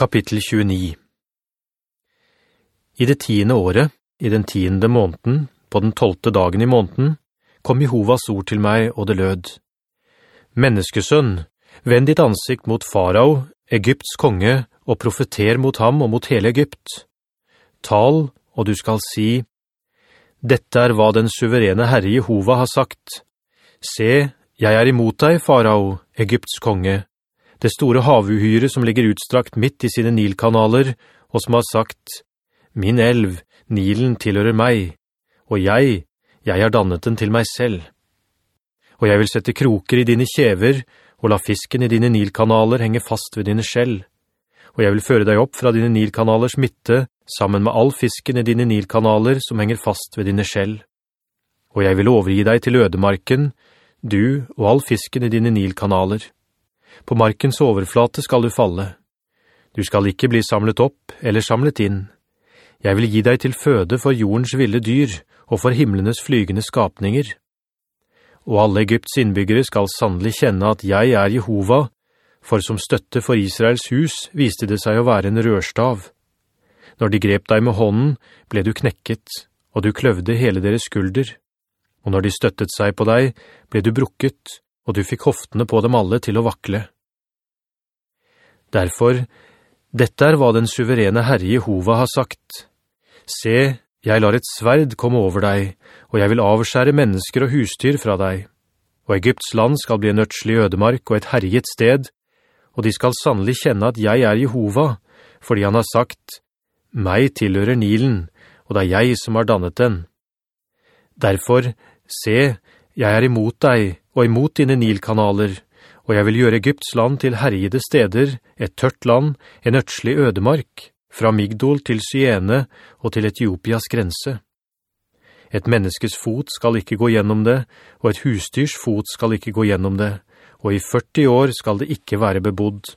Kapittel 29 I det tiende året, i den tiende måneden, på den tolte dagen i måneden, kom Jehovas ord til meg, og det lød. Menneskesønn, vend ditt ansikt mot farao, Egypts konge, og profeter mot ham og mot hele Egypt. Tal, og du skal si, «Dette er hva den suverene Herre Jehova har sagt. Se, jeg er imot deg, farao, Egypts konge, det store havuhyret som ligger utstrakt midt i sine Nilkanaler, og som har sagt, «Min elv, Nilen tilhører meg, og jeg, jeg har dannet den til meg selv. Og jeg vil sette kroker i dine kjever, og la fisken i dine Nilkanaler henge fast ved dine skjell. Og jeg vil føre deg opp fra dine Nilkanalers midte, sammen med all fisken i dine Nilkanaler som henger fast ved dine skjell. Og jeg vil overgi deg til ødemarken, du og all fisken i dine Nilkanaler. På markens overflate skal du falle. Du skal ikke bli samlet opp eller samlet inn. Jeg vil gi deg til føde for jordens ville dyr og for himlenes flygende skapninger. Og alle Egypts innbyggere skal sannelig kjenne at jeg er Jehova, for som støtte for Israels hus viste det seg å være en rørstav. Når de grep deg med hånden, ble du knekket, og du kløvde hele deres skulder. Og når de støttet seg på deg, ble du brukket, og du fikk hoftene på dem alle til å vakle. Derfor, dette er hva den suverene Herre Jehova har sagt. Se, jeg lar et sverd komme over deg, og jeg vil avskjære mennesker og husdyr fra deg. Og Egypts land skal bli en nødslig ødemark og et herjet sted, og de skal sannelig kjenne at jeg er Jehova, fordi han har sagt, «Meg tilhører Nilen, og det er jeg som har dannet den.» Derfor, se, jeg er imot deg, og imot dine Nilkanaler, og jeg vil gjøre Egypts land til herjede steder, et tørt land, en øtslig ødemark, fra Migdol til Syene og til Etiopias grense. Et menneskes fot skal ikke gå gjennom det, og et husdyrs fot skal ikke gå gjennom det, og i 40 år skal det ikke være bebodd.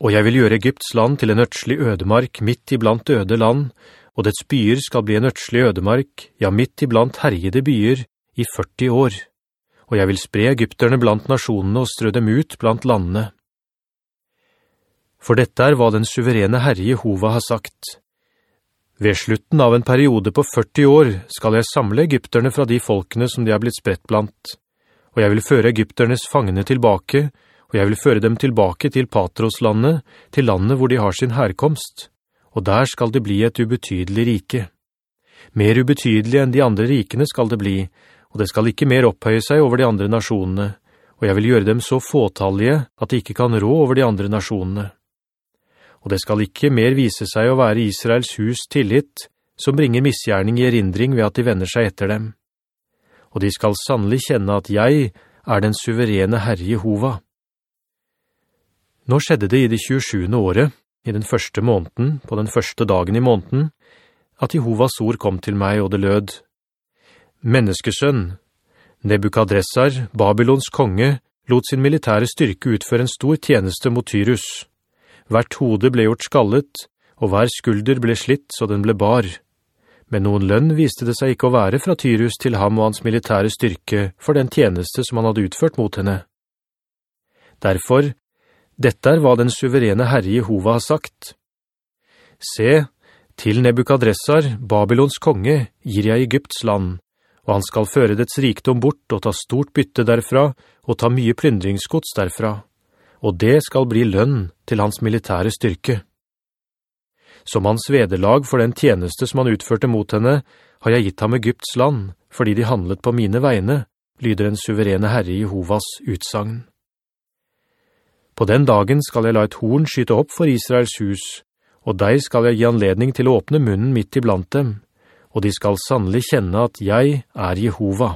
Og jeg vil gjøre Egypts land til en øtslig ødemark midt iblant øde land, og dets byer skal bli en øtslig ødemark, ja midt iblant herjede byer, i 40 år og jeg vil spre egypterne blant nasjonene og strø dem ut blant landene. For dette er hva den suverene Herre Jehova har sagt. Ved slutten av en periode på 40 år skal jeg samle egypterne fra de folkene som de har blitt spredt blant, og jeg vil føre egypternes fangene tilbake, og jeg vil føre dem tilbake til Patroslandet, til landet hvor de har sin herkomst, og der skal det bli et ubetydelig rike. Mer ubetydelig enn de andre rikene skal det bli, og det skal ikke mer opphøye seg over de andre nasjonene, og jeg vil gjøre dem så fåtallige at de ikke kan rå over de andre nasjonene. Og det skal ikke mer vise seg å være Israels hus tillit, som bringer misgjerning i erindring ved at de vender seg etter dem. Og de skal sannelig kjenne at jeg er den suverene Herre Jehova. Nå skjedde det i det 27. året, i den første måneden, på den første dagen i måneden, at Jehovas ord kom til meg, og det lød, Menneskesønn, Nebukadressar, Babylons konge, lot sin militære styrke utføre en stor tjeneste mot Tyrus. Hvert hode ble gjort skallet, og hver skulder ble slitt så den ble bar. Men noen lønn viste det seg ikke å være fra Tyrus til ham og hans militære styrke for den tjeneste som han hadde utført mot henne. Derfor, dette er hva den suverene Herre Jehova har sagt. Se, til Nebukadressar, Babylons konge, gir jeg Egypts land, og han skal føre dets rikdom bort og ta stort bytte derfra, og ta mye plyndringsgods derfra, og det skal bli lønn til hans militære styrke. Som hans vederlag for den tjeneste som han utførte mot henne, har jeg gitt ham Egypts land, fordi de handlet på mine vegne, lyder en suverene Herre Jehovas utsagn. På den dagen skal jeg la et horn skyte opp for Israels hus, og deg skal jeg gi anledning til å åpne munnen midt iblant dem, og de skal sannelig kjenne at jeg er Jehova.